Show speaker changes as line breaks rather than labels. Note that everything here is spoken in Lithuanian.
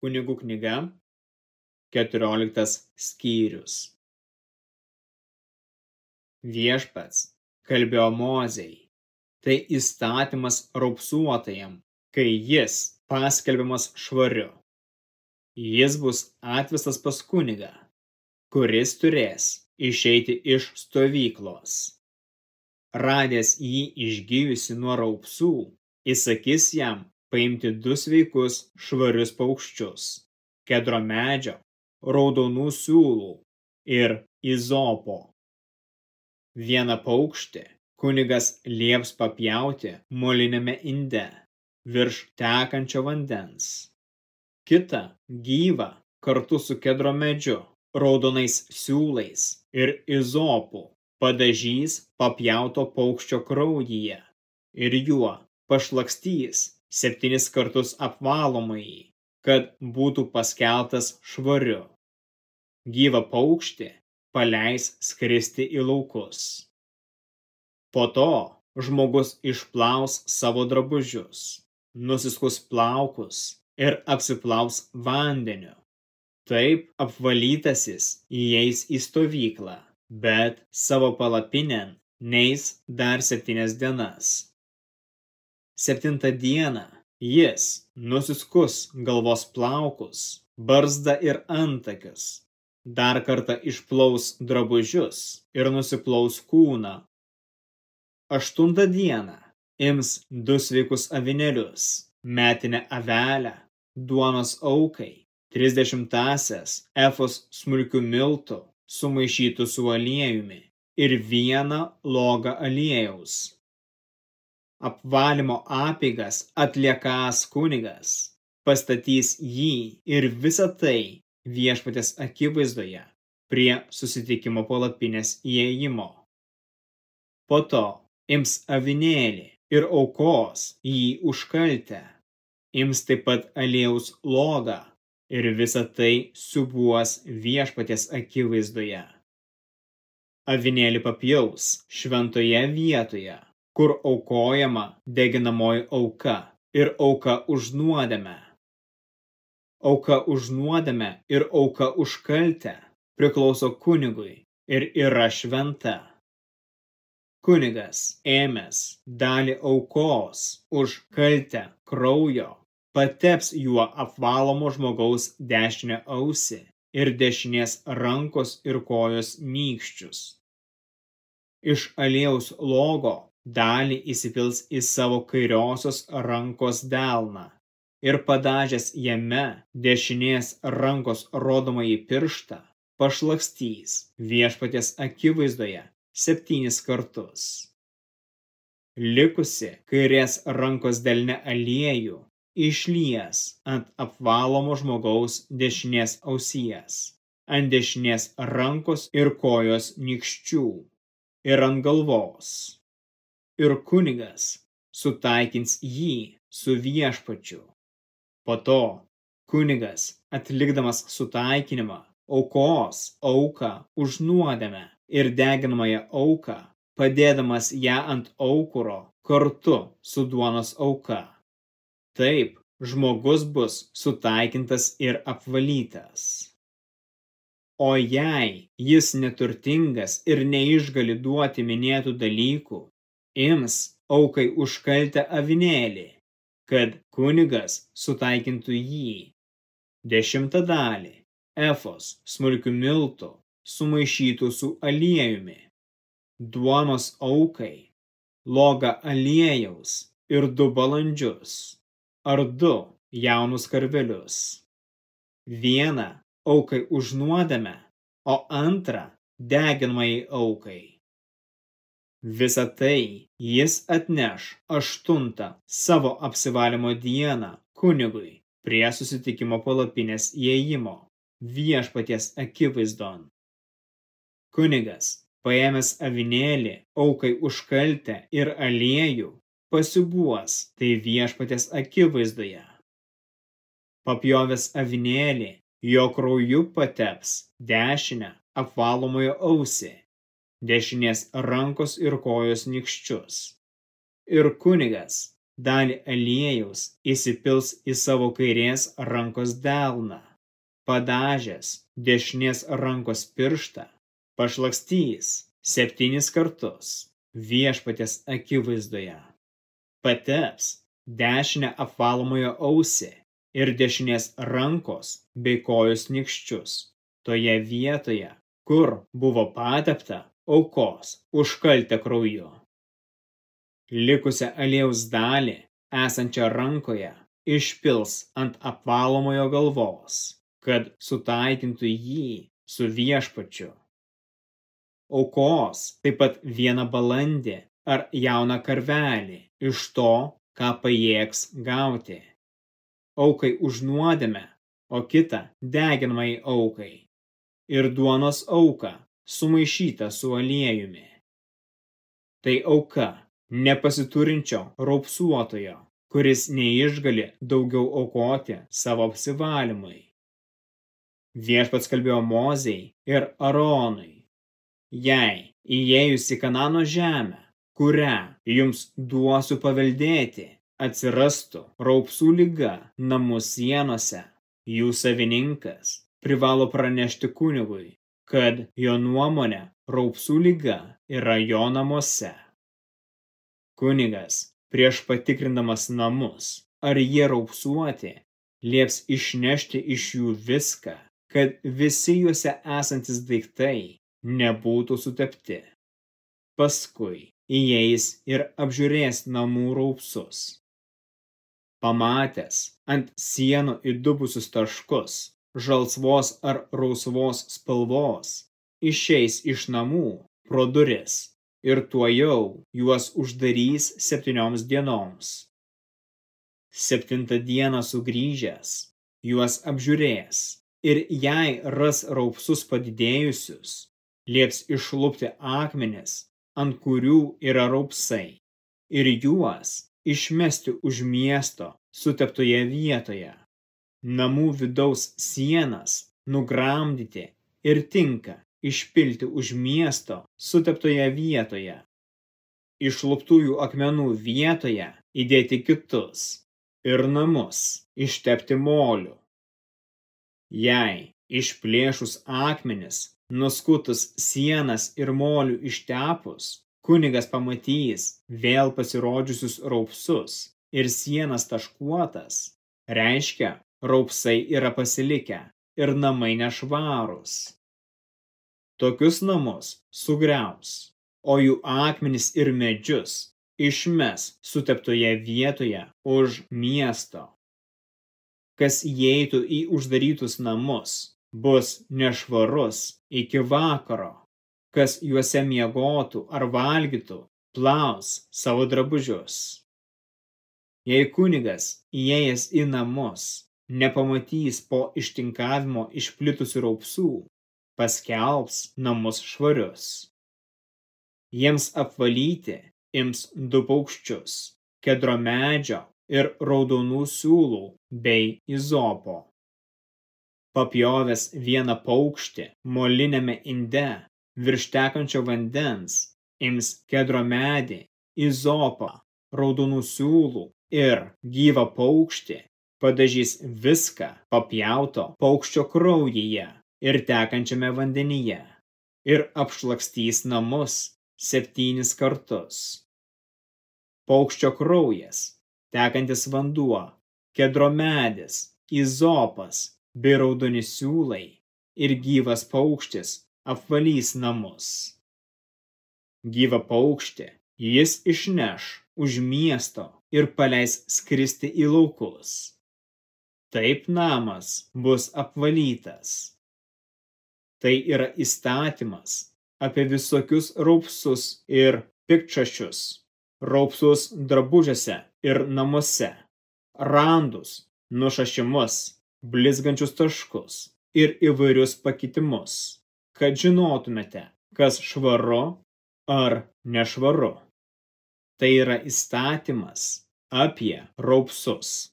Kunigų knyga, 14 skyrius. Viešpats kalbėjo Mozei. Tai įstatymas raupsuotajam, kai jis paskelbiamas švariu. Jis bus atvestas pas kunigą, kuris turės išeiti iš stovyklos. Radęs jį išgyjusi nuo raupsų, įsakys jam paimti du sveikus švarius paukščius – kedro medžio, raudonų siūlų ir izopo. Vieną paukštį kunigas lieps papjauti molinėme inde virš tekančio vandens. Kita gyvą kartu su kedro medžiu, raudonais siūlais ir izopu padažys papjauto paukščio kraujyje ir juo pašlakstys septynis kartus apvalomąjį, kad būtų paskeltas švariu. Gyva paukštį paleis skristi į laukus. Po to žmogus išplaus savo drabužius, nusiskus plaukus ir apsiplaus vandeniu. Taip apvalytasis įeis į stovyklą, bet savo palapinėn neis dar septynias dienas. Septintą dieną. Jis nusiskus galvos plaukus, barzdą ir antakius, dar kartą išplaus drabužius ir nusiplaus kūną. Aštuntą dieną ims du sveikus avinėlius, metinę avelę, duonos aukai, trisdešimtasias efos smulkių miltų, sumaišytų su aliejumi ir vieną logą aliejaus apvalymo apeigas atliekąs kunigas pastatys jį ir visą tai viešpatės akivaizdoje prie susitikimo palapinės įėjimo. Po to ims avinėlį ir aukos jį užkaltę, ims taip pat aliejaus logą ir visą tai subuos viešpatės akivaizdoje. Avinėlį papjaus šventoje vietoje kur aukojama deginamoji auka ir auka už nuodėmę. Auka už nuodėmę ir auka už kaltę priklauso kunigui ir yra šventa. Kunigas ėmęs dalį aukos už kaltę kraujo pateps juo apvalomo žmogaus dešinę ausį ir dešinės rankos ir kojos nykščius. Iš aliejaus logo dalį įsipils į savo kairiosios rankos delną ir padažęs jame dešinės rankos rodomąjį pirštą, pašlakstys viešpatės akivaizdoje septynis kartus. Likusi kairės rankos delne aliejų išlies ant apvalomo žmogaus dešinės ausies, ant dešinės rankos ir kojos nikščių ir ant galvos ir kunigas sutaikins jį su viešpačiu. Po to kunigas, atlikdamas sutaikinimą, aukos auką už nuodėmę ir deginamąją auką, padėdamas ją ant aukuro kartu su duonos auka. Taip, žmogus bus sutaikintas ir apvalytas. O jei jis neturtingas ir neišgali duoti minėtų dalykų, ims aukai užkaltę avinėlį, kad kunigas sutaikintų jį. Dešimtą dalį efos smulkių miltų sumaišytų su aliejumi, duonos aukai, loga aliejaus ir du balandžius, ar du jaunus karvelius. Vieną aukai už nuodėmę, o antrą deginamai aukai. Visą tai jis atneš aštuntą savo apsivalymo dieną kunigui prie susitikimo palapinės įėjimo viešpaties akivaizdon. Kunigas, paėmęs avinėlį, aukai užkaltę ir aliejų, pasibuos tai viešpaties akivaizdoje. Papjovęs avinėlį, jo krauju pateps dešinę apvalomojo ausį dešinės rankos ir kojos nikščius. Ir kunigas dalį aliejaus įsipils į savo kairės rankos delną, padažęs dešinės rankos pirštą, pašlakstys septynis kartus viešpatės akivaizdoje. Pateps dešinę apvalomojo ausį ir dešinės rankos bei kojos nikščius toje vietoje, kur buvo patepta aukos už kaltę krauju. Likusią aliejaus dalį, esančią rankoje, išpils ant apvalomojo galvos, kad sutaikintų jį su viešpačiu. Aukos taip pat vieną balandį ar jauną karvelį iš to, ką pajėgs gauti. Aukai už nuodėmę, o kitą deginamai aukai. Ir duonos auka sumaišyta su aliejumi. Tai auka nepasiturinčio raupsuotojo, kuris neišgali daugiau aukoti savo apsivalymui. Viešpats kalbėjo Mozei ir Aronui. Jei įėjus į Kanano žemę, kurią jums duosiu paveldėti, atsirastų raupsų lyga namų sienose, jų savininkas privalo pranešti kunigui kad jo nuomone raupsų lyga yra jo namuose. Kunigas, prieš patikrindamas namus, ar jie raupsuoti, lieps išnešti iš jų viską, kad visi juose esantis daiktai nebūtų sutepti. Paskui įeis ir apžiūrės namų raupsus. Pamatęs ant sienų įdubusius taškus, žalsvos ar rausvos spalvos, išeis iš namų pro duris ir tuojau juos uždarys septynioms dienoms. Septintą dieną sugrįžęs, juos apžiūrės ir jei ras raupsus padidėjusius, lieps išlupti akmenis, ant kurių yra raupsai, ir juos išmesti už miesto suteptoje vietoje namų vidaus sienas nugramdyti ir tinka išpilti už miesto suteptoje vietoje. Išluptųjų akmenų vietoje įdėti kitus ir namus ištepti moliu. Jei išplėšus akmenis, nuskutus sienas ir molių ištepus, kunigas pamatys vėl pasirodžiusius raupsus ir sienas taškuotas, reiškia, raupsai yra pasilikę ir namai nešvarūs. Tokius namus sugriaus, o jų akmenis ir medžius išmes suteptoje vietoje už miesto. Kas įeitų į uždarytus namus, bus nešvarus iki vakaro. Kas juose miegotų ar valgytų, plaus savo drabužius. Jei kunigas įėjęs į namus nepamatys po ištinkavimo išplitusių raupsų, paskelbs namus švarius. Jiems apvalyti ims du paukščius – kedro medžio ir raudonų siūlų bei izopo. Papjovęs vieną paukštį molinėme inde virš tekančio vandens, ims kedro medį, izopą, raudonų siūlų ir gyvą paukštį padažys viską papjauto paukščio kraujyje ir tekančiame vandenyje ir apšlakstys namus septynis kartus. Paukščio kraujas, tekantis vanduo, kedro medis, izopas bei raudoni siūlai ir gyvas paukštis apvalys namus. Gyva paukštė jis išneš už miesto ir paleis skristi į laukus taip namas bus apvalytas. Tai yra įstatymas apie visokius raupsus ir pikčašius, raupsus drabužiuose ir namuose, randus, nušašimus, blizgančius taškus ir įvairius pakitimus, kad žinotumėte, kas švaru ar nešvaru. Tai yra įstatymas apie raupsus.